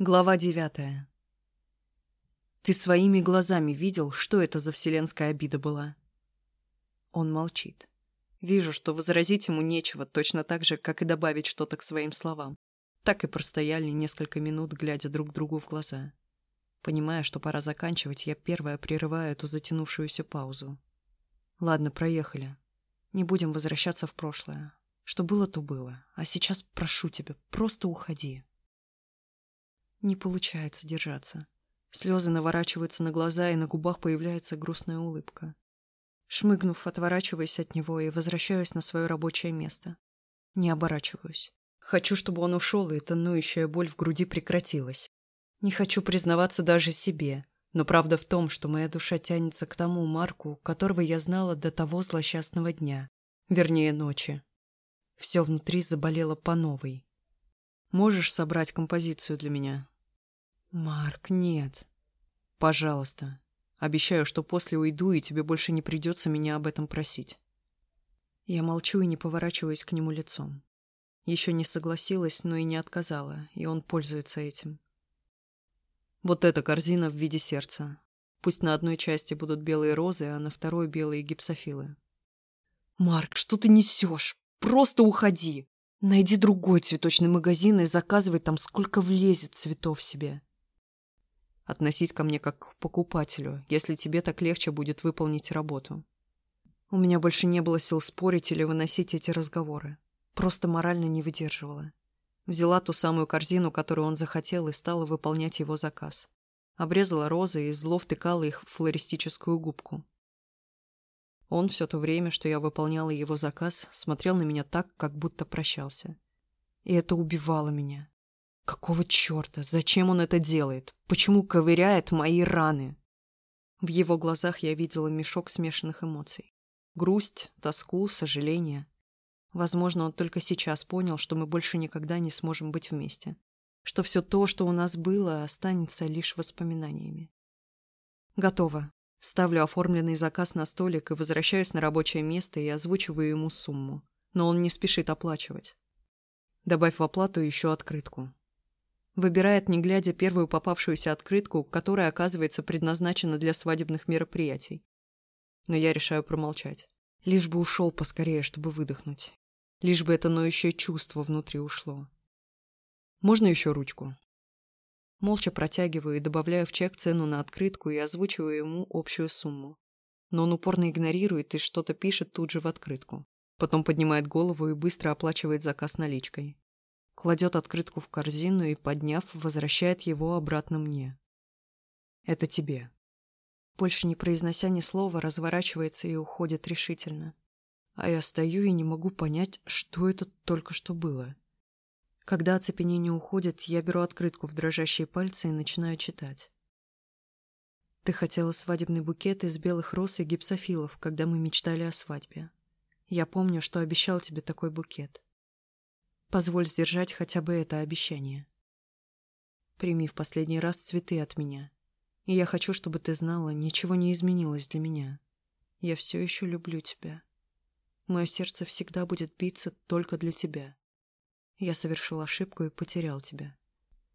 Глава девятая. Ты своими глазами видел, что это за вселенская обида была? Он молчит. Вижу, что возразить ему нечего, точно так же, как и добавить что-то к своим словам. Так и простояли несколько минут, глядя друг другу в глаза. Понимая, что пора заканчивать, я первая прерываю эту затянувшуюся паузу. Ладно, проехали. Не будем возвращаться в прошлое. Что было, то было. А сейчас прошу тебя, просто уходи. Не получается держаться. Слезы наворачиваются на глаза, и на губах появляется грустная улыбка. Шмыгнув, отворачиваюсь от него и возвращаюсь на свое рабочее место. Не оборачиваюсь. Хочу, чтобы он ушел, и эта боль в груди прекратилась. Не хочу признаваться даже себе, но правда в том, что моя душа тянется к тому Марку, которого я знала до того злосчастного дня, вернее ночи. Все внутри заболело по новой. Можешь собрать композицию для меня? «Марк, нет. Пожалуйста. Обещаю, что после уйду, и тебе больше не придется меня об этом просить». Я молчу и не поворачиваюсь к нему лицом. Еще не согласилась, но и не отказала, и он пользуется этим. Вот эта корзина в виде сердца. Пусть на одной части будут белые розы, а на второй белые гипсофилы. «Марк, что ты несешь? Просто уходи! Найди другой цветочный магазин и заказывай там, сколько влезет цветов себе. Относись ко мне как к покупателю, если тебе так легче будет выполнить работу. У меня больше не было сил спорить или выносить эти разговоры. Просто морально не выдерживала. Взяла ту самую корзину, которую он захотел, и стала выполнять его заказ. Обрезала розы и зло втыкала их в флористическую губку. Он все то время, что я выполняла его заказ, смотрел на меня так, как будто прощался. И это убивало меня. Какого черта? Зачем он это делает? Почему ковыряет мои раны? В его глазах я видела мешок смешанных эмоций. Грусть, тоску, сожаление. Возможно, он только сейчас понял, что мы больше никогда не сможем быть вместе. Что все то, что у нас было, останется лишь воспоминаниями. Готово. Ставлю оформленный заказ на столик и возвращаюсь на рабочее место и озвучиваю ему сумму. Но он не спешит оплачивать. Добавь в оплату еще открытку. Выбирает, не глядя, первую попавшуюся открытку, которая, оказывается, предназначена для свадебных мероприятий. Но я решаю промолчать. Лишь бы ушел поскорее, чтобы выдохнуть. Лишь бы это ноющее чувство внутри ушло. Можно еще ручку? Молча протягиваю и добавляю в чек цену на открытку и озвучиваю ему общую сумму. Но он упорно игнорирует и что-то пишет тут же в открытку. Потом поднимает голову и быстро оплачивает заказ наличкой кладет открытку в корзину и, подняв, возвращает его обратно мне. «Это тебе». Больше не произнося ни слова, разворачивается и уходит решительно. А я стою и не могу понять, что это только что было. Когда оцепенение уходит, я беру открытку в дрожащие пальцы и начинаю читать. Ты хотела свадебный букет из белых роз и гипсофилов, когда мы мечтали о свадьбе. Я помню, что обещал тебе такой букет. Позволь сдержать хотя бы это обещание. Прими в последний раз цветы от меня. И я хочу, чтобы ты знала, ничего не изменилось для меня. Я все еще люблю тебя. Мое сердце всегда будет биться только для тебя. Я совершил ошибку и потерял тебя.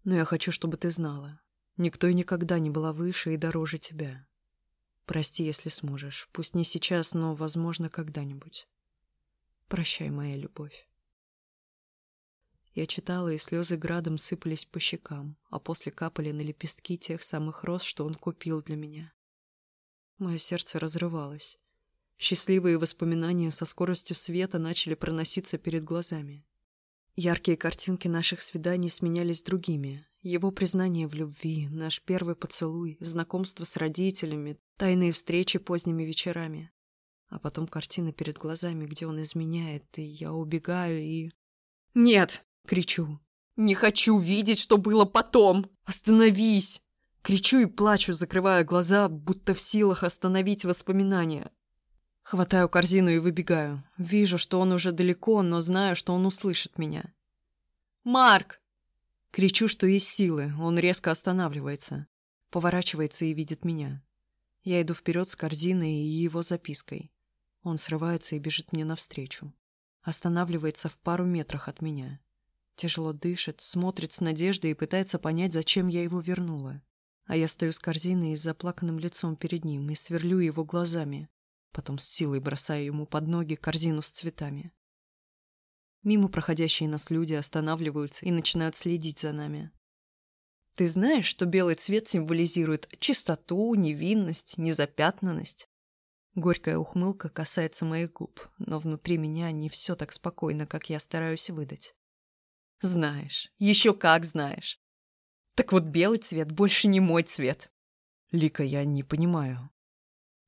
Но я хочу, чтобы ты знала. Никто и никогда не была выше и дороже тебя. Прости, если сможешь. Пусть не сейчас, но, возможно, когда-нибудь. Прощай, моя любовь. Я читала, и слезы градом сыпались по щекам, а после капали на лепестки тех самых роз, что он купил для меня. Мое сердце разрывалось. Счастливые воспоминания со скоростью света начали проноситься перед глазами. Яркие картинки наших свиданий сменялись другими. Его признание в любви, наш первый поцелуй, знакомство с родителями, тайные встречи поздними вечерами. А потом картина перед глазами, где он изменяет, и я убегаю и... «Нет!» Кричу. «Не хочу видеть, что было потом! Остановись!» Кричу и плачу, закрывая глаза, будто в силах остановить воспоминания. Хватаю корзину и выбегаю. Вижу, что он уже далеко, но знаю, что он услышит меня. «Марк!» Кричу, что есть силы. Он резко останавливается. Поворачивается и видит меня. Я иду вперед с корзиной и его запиской. Он срывается и бежит мне навстречу. Останавливается в пару метрах от меня. Тяжело дышит, смотрит с надеждой и пытается понять, зачем я его вернула. А я стою с корзиной и с заплаканным лицом перед ним и сверлю его глазами. Потом с силой бросаю ему под ноги корзину с цветами. Мимо проходящие нас люди останавливаются и начинают следить за нами. Ты знаешь, что белый цвет символизирует чистоту, невинность, незапятнанность? Горькая ухмылка касается моих губ, но внутри меня не все так спокойно, как я стараюсь выдать. Знаешь, еще как знаешь. Так вот белый цвет больше не мой цвет. Лика, я не понимаю.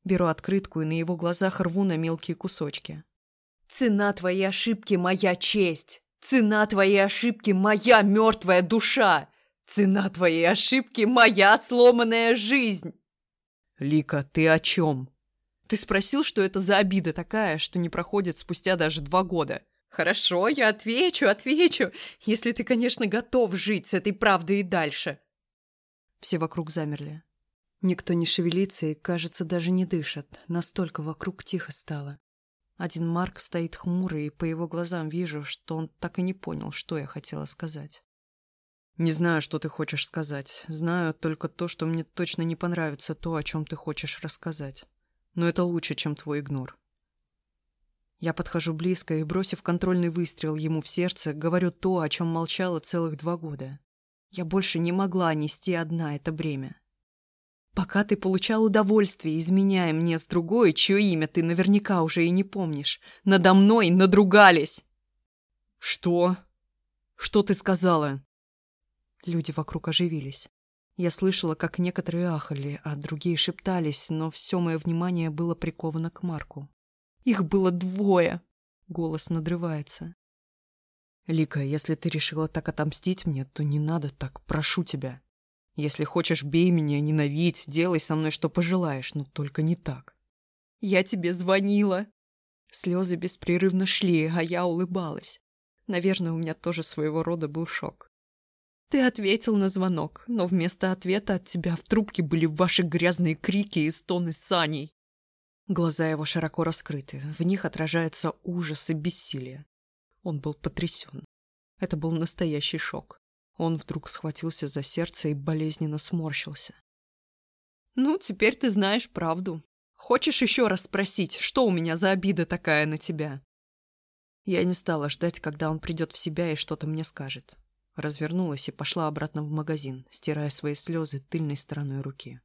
Беру открытку и на его глазах рву на мелкие кусочки. Цена твоей ошибки – моя честь. Цена твоей ошибки – моя мертвая душа. Цена твоей ошибки – моя сломанная жизнь. Лика, ты о чем? Ты спросил, что это за обида такая, что не проходит спустя даже два года. Хорошо, я отвечу, отвечу, если ты, конечно, готов жить с этой правдой и дальше. Все вокруг замерли. Никто не шевелится и, кажется, даже не дышит. Настолько вокруг тихо стало. Один Марк стоит хмурый, и по его глазам вижу, что он так и не понял, что я хотела сказать. «Не знаю, что ты хочешь сказать. Знаю только то, что мне точно не понравится то, о чем ты хочешь рассказать. Но это лучше, чем твой игнор». Я подхожу близко и, бросив контрольный выстрел ему в сердце, говорю то, о чем молчала целых два года. Я больше не могла нести одна это бремя. Пока ты получал удовольствие, изменяя мне с другой, чье имя ты наверняка уже и не помнишь, надо мной надругались. Что? Что ты сказала? Люди вокруг оживились. Я слышала, как некоторые ахали, а другие шептались, но все мое внимание было приковано к Марку. Их было двое. Голос надрывается. Лика, если ты решила так отомстить мне, то не надо так, прошу тебя. Если хочешь, бей меня, ненавидь, делай со мной, что пожелаешь, но только не так. Я тебе звонила. Слезы беспрерывно шли, а я улыбалась. Наверное, у меня тоже своего рода был шок. Ты ответил на звонок, но вместо ответа от тебя в трубке были ваши грязные крики и стоны Саней. Глаза его широко раскрыты, в них отражается ужас и бессилие. Он был потрясен. Это был настоящий шок. Он вдруг схватился за сердце и болезненно сморщился. «Ну, теперь ты знаешь правду. Хочешь еще раз спросить, что у меня за обида такая на тебя?» Я не стала ждать, когда он придет в себя и что-то мне скажет. Развернулась и пошла обратно в магазин, стирая свои слезы тыльной стороной руки.